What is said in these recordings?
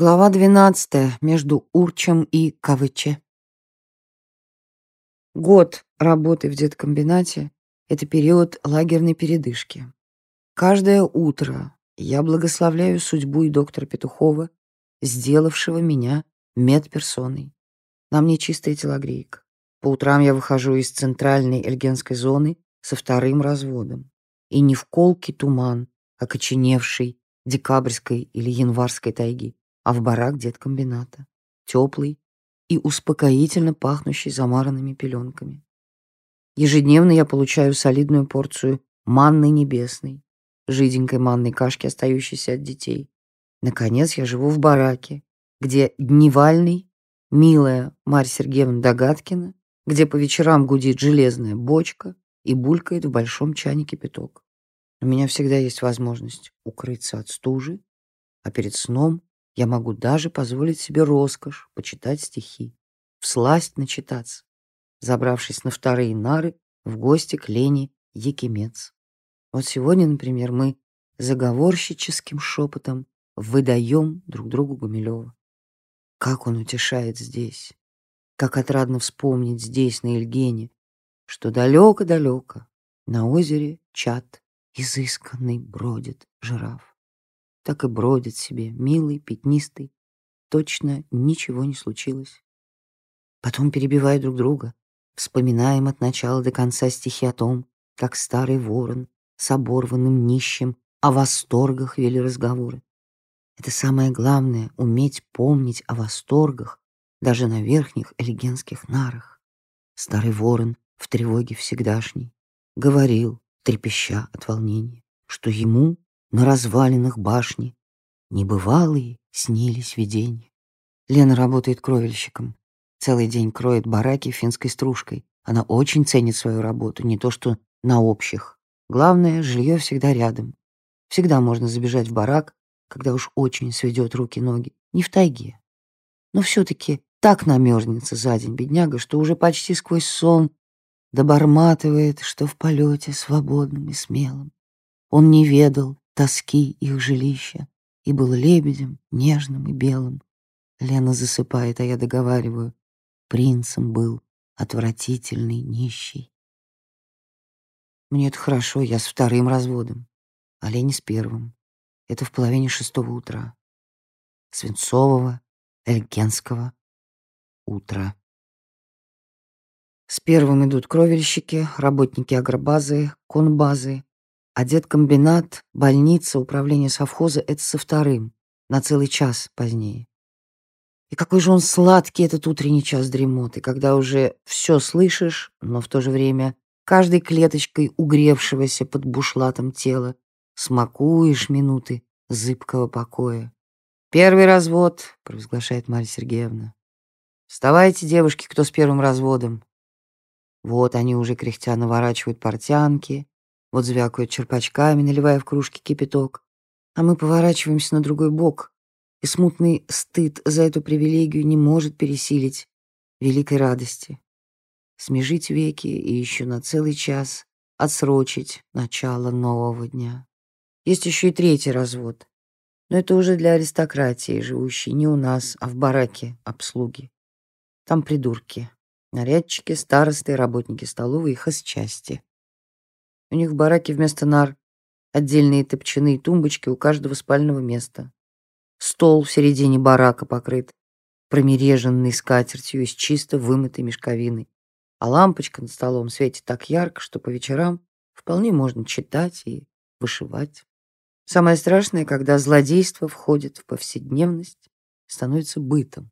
Глава 12. Между Урчем и КВЧ. Год работы в деткомбинате — это период лагерной передышки. Каждое утро я благословляю судьбу и доктора Петухова, сделавшего меня медперсоной. На мне чистая телогрейка. По утрам я выхожу из центральной эльгенской зоны со вторым разводом. И не в колкий туман, окоченевший декабрьской или январской тайги, а в барак деткомбината, теплый и успокоительно пахнущий замаранными пеленками. Ежедневно я получаю солидную порцию манны небесной, жиденькой манной кашки, остающейся от детей. Наконец я живу в бараке, где дневальный, милая Марья Сергеевна Догаткина, где по вечерам гудит железная бочка и булькает в большом чане кипяток. У меня всегда есть возможность укрыться от стужи, а перед сном я могу даже позволить себе роскошь почитать стихи, всласть начитаться, забравшись на вторые нары в гости к Лене Якимец. Вот сегодня, например, мы заговорщическим шепотом выдаем друг другу Гумилева. Как он утешает здесь, как отрадно вспомнить здесь, на Ильгене, что далеко-далеко на озере чат изысканный бродит жираф так и бродит себе, милый, пятнистый. Точно ничего не случилось. Потом перебивая друг друга, вспоминаем от начала до конца стихи о том, как старый ворон с оборванным нищим о восторгах вели разговоры. Это самое главное — уметь помнить о восторгах даже на верхних элегенских нарах. Старый ворон в тревоге всегдашней говорил, трепеща от волнения, что ему на развалинах башни. Небывалые снились видения. Лена работает кровельщиком. Целый день кроет бараки финской стружкой. Она очень ценит свою работу, не то что на общих. Главное, жилье всегда рядом. Всегда можно забежать в барак, когда уж очень сведет руки-ноги. Не в тайге. Но все-таки так намерзнется за день бедняга, что уже почти сквозь сон доборматывает, что в полете свободным и смелым. Он не ведал, тоски их жилища, и был лебедем, нежным и белым. Лена засыпает, а я договариваю. Принцем был отвратительный, нищий. Мне это хорошо, я с вторым разводом, а Лене с первым. Это в половине шестого утра. Свинцового, эльгенского утра. С первым идут кровельщики, работники агробазы, конбазы, а деткомбинат, больница, управление совхоза — это со вторым, на целый час позднее. И какой же он сладкий, этот утренний час дремоты, когда уже все слышишь, но в то же время каждой клеточкой угревшегося под бушлатом тела смакуешь минуты зыбкого покоя. «Первый развод», — провозглашает Марья Сергеевна. «Вставайте, девушки, кто с первым разводом». Вот они уже кряхтя наворачивают портянки, вот звякают черпачками, наливая в кружки кипяток. А мы поворачиваемся на другой бок, и смутный стыд за эту привилегию не может пересилить великой радости. Смежить веки и еще на целый час отсрочить начало нового дня. Есть еще и третий развод. Но это уже для аристократии, живущей не у нас, а в бараке обслуги. Там придурки. Нарядчики, старосты, работники столовой и хозчасти. У них в бараке вместо нар отдельные топчаны и тумбочки у каждого спального места. Стол в середине барака покрыт промереженной скатертью из чисто вымытой мешковины, а лампочка над столом светит так ярко, что по вечерам вполне можно читать и вышивать. Самое страшное, когда злодейство входит в повседневность, становится бытом.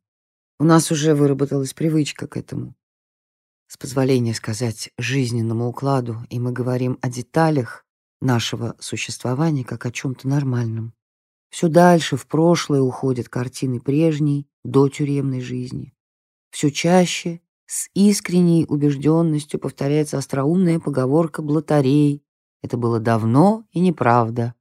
У нас уже выработалась привычка к этому с позволения сказать, жизненному укладу, и мы говорим о деталях нашего существования как о чем-то нормальном. Все дальше в прошлое уходят картины прежней, до тюремной жизни. Все чаще, с искренней убежденностью повторяется остроумная поговорка блатарей. Это было давно и неправда.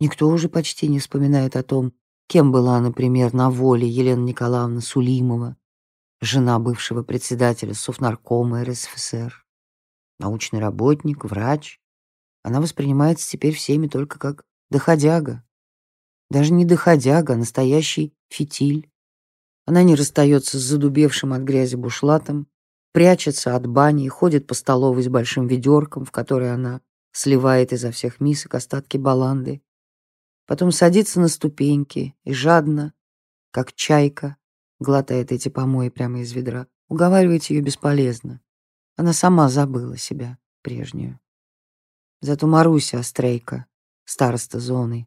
Никто уже почти не вспоминает о том, кем была, например, на воле Елена Николаевна Сулимова, жена бывшего председателя Совнаркома РСФСР, научный работник, врач. Она воспринимается теперь всеми только как доходяга. Даже не доходяга, а настоящий фитиль. Она не расстается с задубевшим от грязи бушлатом, прячется от бани и ходит по столовой с большим ведерком, в которое она сливает изо всех мисок остатки баланды. Потом садится на ступеньки и жадно, как чайка, глотает эти помои прямо из ведра. Уговаривать ее бесполезно. Она сама забыла себя прежнюю. Зато Маруся Острейка, староста зоны,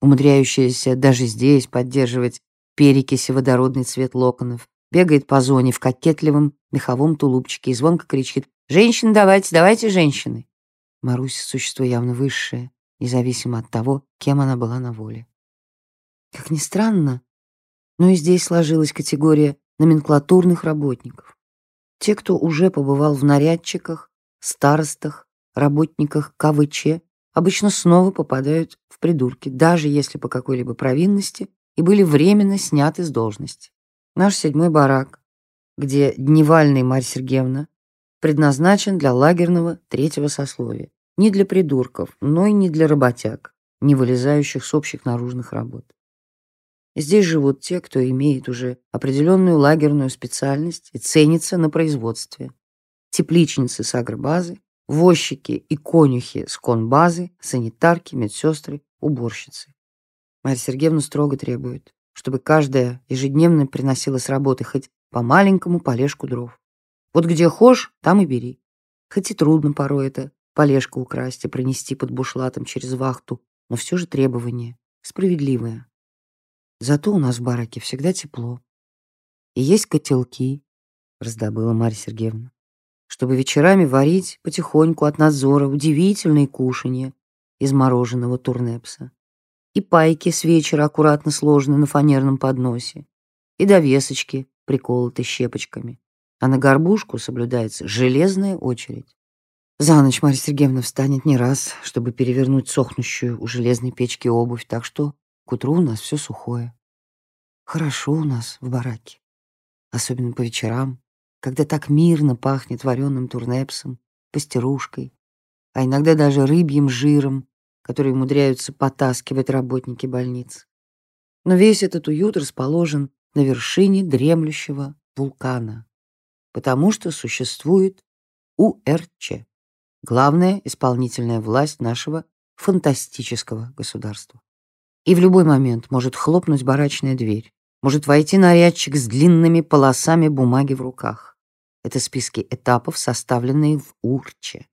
умудряющаяся даже здесь поддерживать перекиси водородный цвет локонов, бегает по зоне в кокетливом меховом тулупчике и звонко кричит «Женщины, давайте, давайте, женщины!» Маруся — существо явно высшее, независимо от того, кем она была на воле. Как ни странно, но и здесь сложилась категория номенклатурных работников. Те, кто уже побывал в нарядчиках, старостах, работниках КВЧ, обычно снова попадают в придурки, даже если по какой-либо провинности и были временно сняты с должности. Наш седьмой барак, где дневальный Марья Сергеевна, предназначен для лагерного третьего сословия. Не для придурков, но и не для работяг, не вылезающих с общих наружных работ. Здесь живут те, кто имеет уже определенную лагерную специальность и ценится на производстве. Тепличницы с агробазы, возчики и конюхи с конбазы, санитарки, медсестры, уборщицы. Марья Сергеевна строго требует, чтобы каждая ежедневно приносила с работы хоть по маленькому полежку дров. Вот где хошь, там и бери. Хоть и трудно порой это полежку украсть и пронести под бушлатом через вахту, но все же требование справедливое. Зато у нас в бараке всегда тепло. И есть котелки, раздобыла Марья Сергеевна, чтобы вечерами варить потихоньку от надзора удивительные кушанья из мороженого турнепса и пайки с вечера аккуратно сложены на фанерном подносе, и довесочки приколоты щепочками, а на горбушку соблюдается железная очередь. За ночь Марья Сергеевна встанет не раз, чтобы перевернуть сохнущую у железной печки обувь, так что к утру у нас все сухое. Хорошо у нас в бараке, особенно по вечерам, когда так мирно пахнет вареным турнепсом, пастерушкой, а иногда даже рыбьим жиром которые умудряются потаскивать работники больниц. Но весь этот уют расположен на вершине дремлющего вулкана, потому что существует УРЧ, главная исполнительная власть нашего фантастического государства. И в любой момент может хлопнуть барачная дверь, может войти нарядчик с длинными полосами бумаги в руках. Это списки этапов, составленные в УРЧе.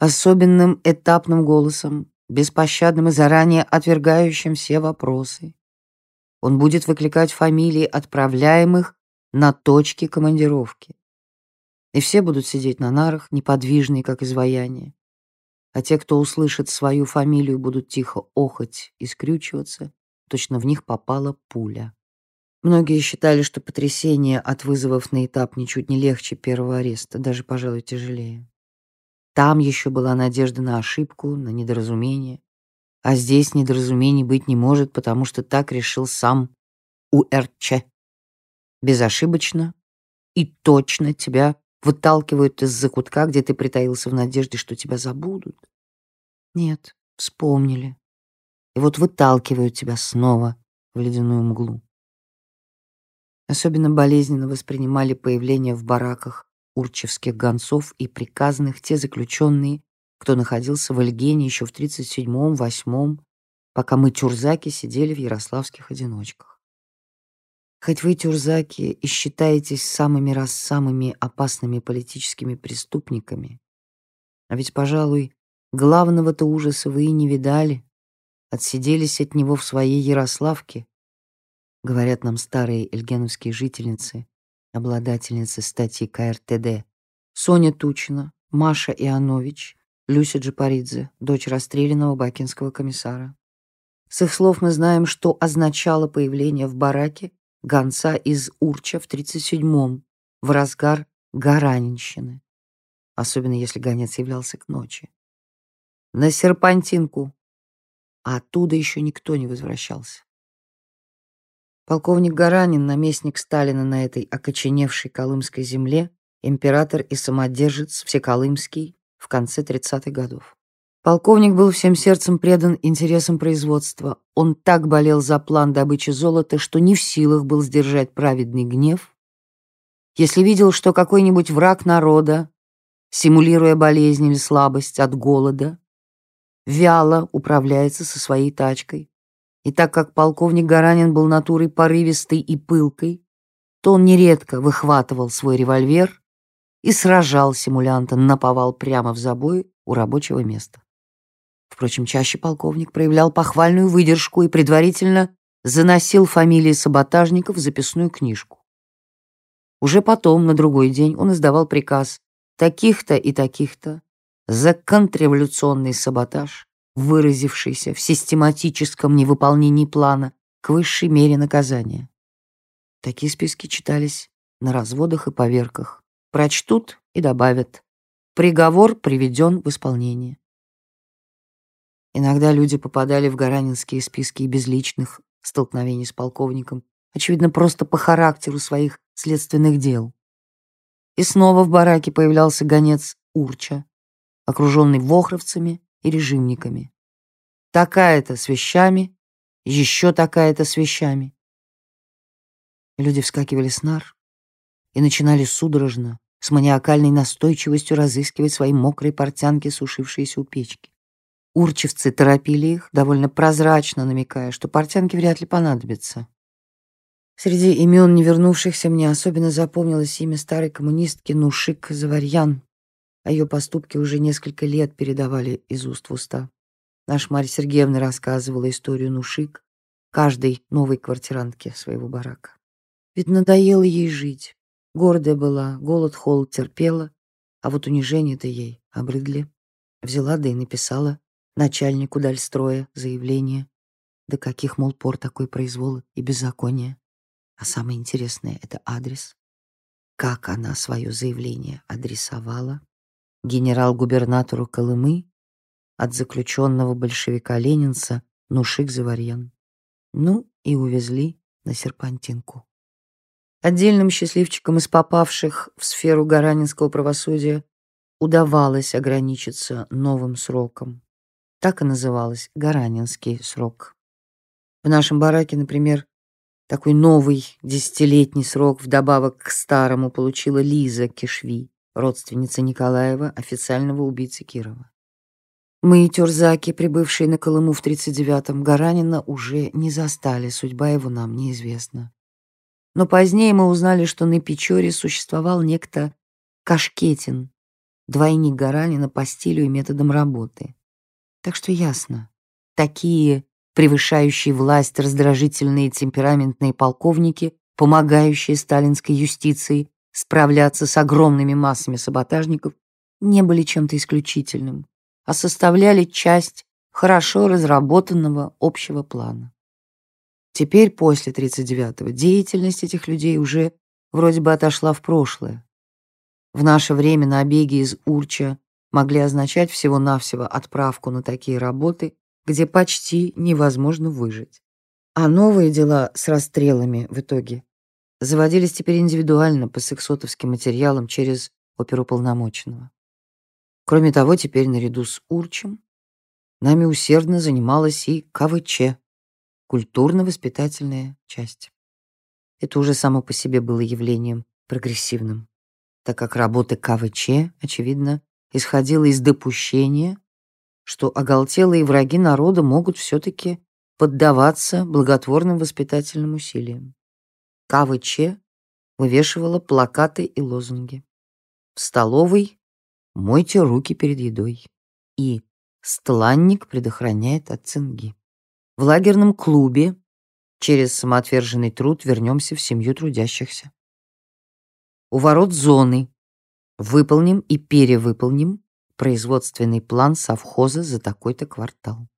Особенным этапным голосом беспощадным и заранее отвергающим все вопросы. Он будет выкликать фамилии отправляемых на точки командировки. И все будут сидеть на нарах, неподвижные, как изваяние. А те, кто услышит свою фамилию, будут тихо охать и скрючиваться, точно в них попала пуля. Многие считали, что потрясение от вызовов на этап ничуть не легче первого ареста, даже, пожалуй, тяжелее. Там еще была надежда на ошибку, на недоразумение. А здесь недоразумений быть не может, потому что так решил сам УРЧ. Безошибочно и точно тебя выталкивают из закутка, где ты притаился в надежде, что тебя забудут. Нет, вспомнили. И вот выталкивают тебя снова в ледяную мглу. Особенно болезненно воспринимали появление в бараках урчевских гонцов и приказных те заключенные, кто находился в Ольгене еще в 37-8, пока мы, тюрзаки, сидели в ярославских одиночках. Хоть вы, тюрзаки, и считаетесь самыми раз самыми опасными политическими преступниками, а ведь, пожалуй, главного-то ужаса вы и не видали, отсиделись от него в своей Ярославке, говорят нам старые эльгеновские жительницы, обладательницы статьи КРТД, Соня Тучина, Маша Ионович, Люся Джапаридзе, дочь расстрелянного бакинского комиссара. С их слов мы знаем, что означало появление в бараке гонца из Урча в 37-м, в разгар гаранинщины, особенно если гонец являлся к ночи. На серпантинку, а оттуда еще никто не возвращался. Полковник Гаранин, наместник Сталина на этой окоченевшей колымской земле, император и самодержец Всеколымский в конце 30-х годов. Полковник был всем сердцем предан интересам производства. Он так болел за план добычи золота, что не в силах был сдержать праведный гнев. Если видел, что какой-нибудь враг народа, симулируя болезнь или слабость от голода, вяло управляется со своей тачкой, и так как полковник Гаранин был натурой порывистой и пылкой, то он нередко выхватывал свой револьвер и сражал симулянта наповал прямо в забой у рабочего места. Впрочем, чаще полковник проявлял похвальную выдержку и предварительно заносил фамилии саботажников в записную книжку. Уже потом, на другой день, он издавал приказ таких-то и таких-то за контрреволюционный саботаж, выразившийся в систематическом невыполнении плана к высшей мере наказания. Такие списки читались на разводах и поверках. Прочтут и добавят. Приговор приведен в исполнение. Иногда люди попадали в гаранинские списки и без личных столкновений с полковником, очевидно, просто по характеру своих следственных дел. И снова в бараке появлялся гонец Урча, окруженный вохровцами и режимниками. Такая-то с вещами, еще такая-то с вещами. Люди вскакивали с нар и начинали судорожно, с маниакальной настойчивостью разыскивать свои мокрые портянки, сушившиеся у печки. Урчевцы торопили их, довольно прозрачно намекая, что портянки вряд ли понадобятся. Среди имен не вернувшихся мне особенно запомнилось имя старой коммунистки Нушик Заварьян. О ее поступке уже несколько лет передавали из уст в уста. Наша Марья Сергеевна рассказывала историю Нушик каждой новой квартирантке своего барака. Ведь надоело ей жить. Гордая была, голод, холод терпела, а вот унижение-то ей обрыдли. Взяла да и написала начальнику Дальстроя заявление. Да каких, мол, пор такой произвол и беззаконие. А самое интересное — это адрес. Как она свое заявление адресовала? Генерал-губернатору Колымы от заключенного большевика-ленинца Нушик Заварьян. Ну и увезли на серпантинку. Отдельным счастливчикам из попавших в сферу гаранинского правосудия удавалось ограничиться новым сроком. Так и называлось «Гаранинский срок». В нашем бараке, например, такой новый десятилетний срок вдобавок к старому получила Лиза Кишви, родственница Николаева, официального убийцы Кирова. Мы, тюрзаки, прибывшие на Колыму в 39-м, Гаранина уже не застали, судьба его нам неизвестна. Но позднее мы узнали, что на Печоре существовал некто Кашкетин, двойник Гаранина по стилю и методам работы. Так что ясно, такие превышающие власть раздражительные темпераментные полковники, помогающие сталинской юстиции справляться с огромными массами саботажников, не были чем-то исключительным, а составляли часть хорошо разработанного общего плана. Теперь, после 39-го, деятельность этих людей уже вроде бы отошла в прошлое. В наше время набеги из Урча могли означать всего-навсего отправку на такие работы, где почти невозможно выжить. А новые дела с расстрелами в итоге заводились теперь индивидуально по сексотовским материалам через оперуполномоченного. Кроме того, теперь наряду с Урчем нами усердно занималась и КВЧ, культурно-воспитательная часть. Это уже само по себе было явлением прогрессивным, так как работа КВЧ, очевидно, исходило из допущения, что оголтелые враги народа могут все-таки поддаваться благотворным воспитательным усилиям. КВЧ вывешивала плакаты и лозунги. В столовой мойте руки перед едой. И стланник предохраняет от цинги. В лагерном клубе через самоотверженный труд вернемся в семью трудящихся. У ворот зоны Выполним и перевыполним производственный план совхоза за такой-то квартал.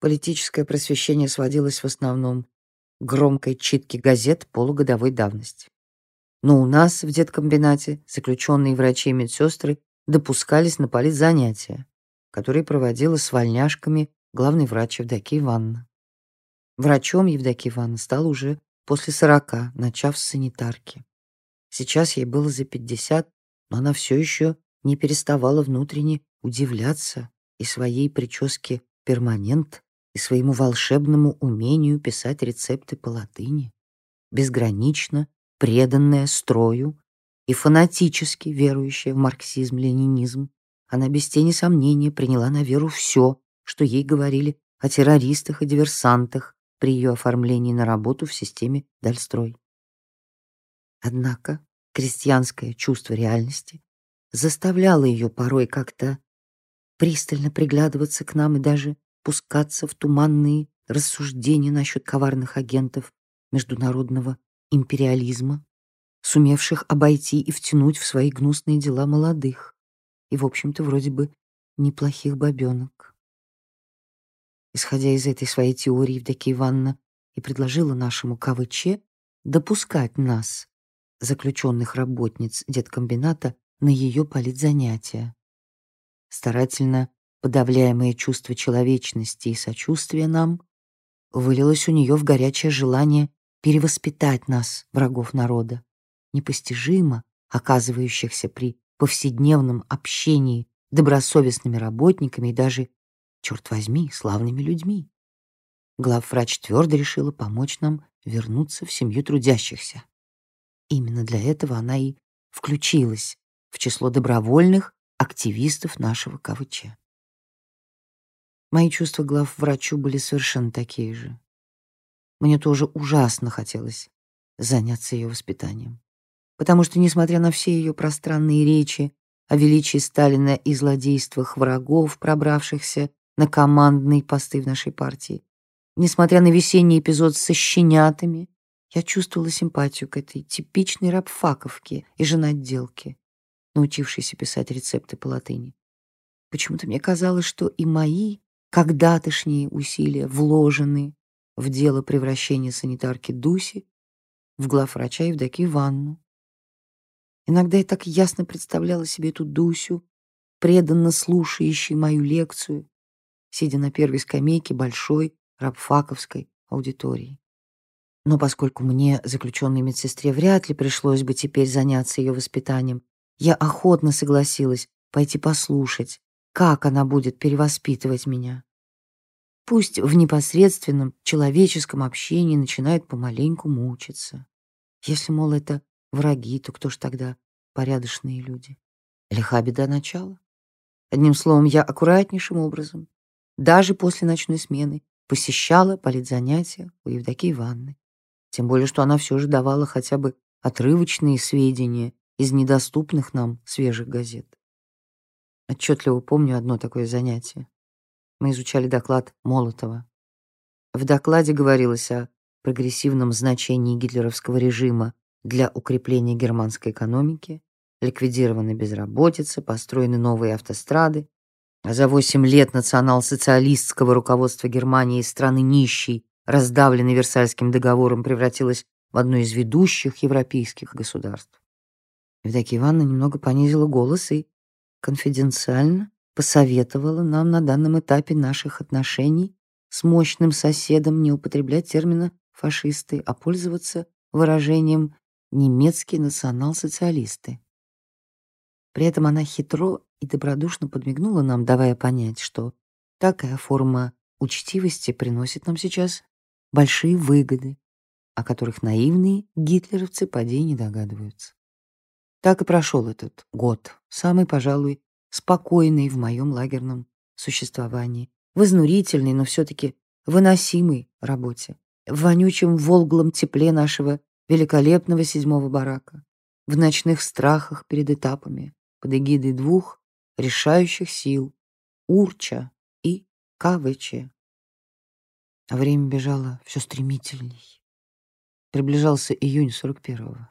Политическое просвещение сводилось в основном к громкой читке газет полугодовой давности. Но у нас в деткомбинате заключенные врачи и медсестры допускались на политзанятия, которые проводила с вольняшками главный врач Евдокия Ивановна. Врачом Евдокия Ивановна стала уже после сорока, начав с санитарки. Сейчас ей было за пятьдесят, но она все еще не переставала внутренне удивляться и своей прическе перманент, и своему волшебному умению писать рецепты по латыни, безгранично преданная строю и фанатически верующая в марксизм-ленинизм, она без тени сомнения приняла на веру все, что ей говорили о террористах и диверсантах при ее оформлении на работу в системе Дальстрой. Однако крестьянское чувство реальности заставляло ее порой как-то пристально приглядываться к нам и даже пускаться в туманные рассуждения насчет коварных агентов международного империализма, сумевших обойти и втянуть в свои гнусные дела молодых и, в общем-то, вроде бы неплохих бабенок. Исходя из этой своей теории, Евдокия Ивановна и предложила нашему КВЧ допускать нас, заключенных работниц деткомбината, на ее политзанятия. Старательно подавляемое чувство человечности и сочувствия нам вылилось у нее в горячее желание перевоспитать нас, врагов народа, непостижимо оказывающихся при повседневном общении добросовестными работниками и даже, черт возьми, славными людьми. Главврач твердо решила помочь нам вернуться в семью трудящихся. Именно для этого она и включилась в число добровольных активистов нашего КВЧ. Мои чувства главврачу были совершенно такие же. Мне тоже ужасно хотелось заняться ее воспитанием. Потому что, несмотря на все ее пространные речи о величии Сталина и злодействах врагов, пробравшихся на командные посты в нашей партии, несмотря на весенний эпизод со щенятами, я чувствовала симпатию к этой типичной рабфаковке и женотделке, научившейся писать рецепты по латыни. Почему-то мне казалось, что и мои когда-тошние усилия вложены в дело превращения санитарки Дуси в главврача Евдокию Ивановну. Иногда я так ясно представляла себе эту Дусю, преданно слушающей мою лекцию, сидя на первой скамейке большой рабфаковской аудитории. Но поскольку мне, заключенной медсестре, вряд ли пришлось бы теперь заняться ее воспитанием, я охотно согласилась пойти послушать, как она будет перевоспитывать меня. Пусть в непосредственном человеческом общении начинают помаленьку мучиться. Если, мол, это враги, то кто ж тогда порядочные люди? Лиха беда начала. Одним словом, я аккуратнейшим образом, даже после ночной смены, посещала политзанятия у Евдокии Ивановны. Тем более, что она все же давала хотя бы отрывочные сведения из недоступных нам свежих газет. Отчетливо помню одно такое занятие мы изучали доклад Молотова. В докладе говорилось о прогрессивном значении гитлеровского режима для укрепления германской экономики, ликвидирована безработица, построены новые автострады, а за 8 лет национал-социалистского руководства Германии страны нищей, раздавленной Версальским договором, превратилась в одно из ведущих европейских государств. Евдокия Ивановна немного понизила голос и конфиденциально посоветовала нам на данном этапе наших отношений с мощным соседом не употреблять термина «фашисты», а пользоваться выражением «немецкие национал-социалисты». При этом она хитро и добродушно подмигнула нам, давая понять, что такая форма учтивости приносит нам сейчас большие выгоды, о которых наивные гитлеровцы поди не догадываются. Так и прошел этот год, самый, пожалуй, спокойной в моем лагерном существовании, в изнурительной, но все-таки выносимой работе, в вонючем волглом тепле нашего великолепного седьмого барака, в ночных страхах перед этапами, под эгидой двух решающих сил — Урча и КВЧ. А время бежало все стремительней. Приближался июнь 41-го.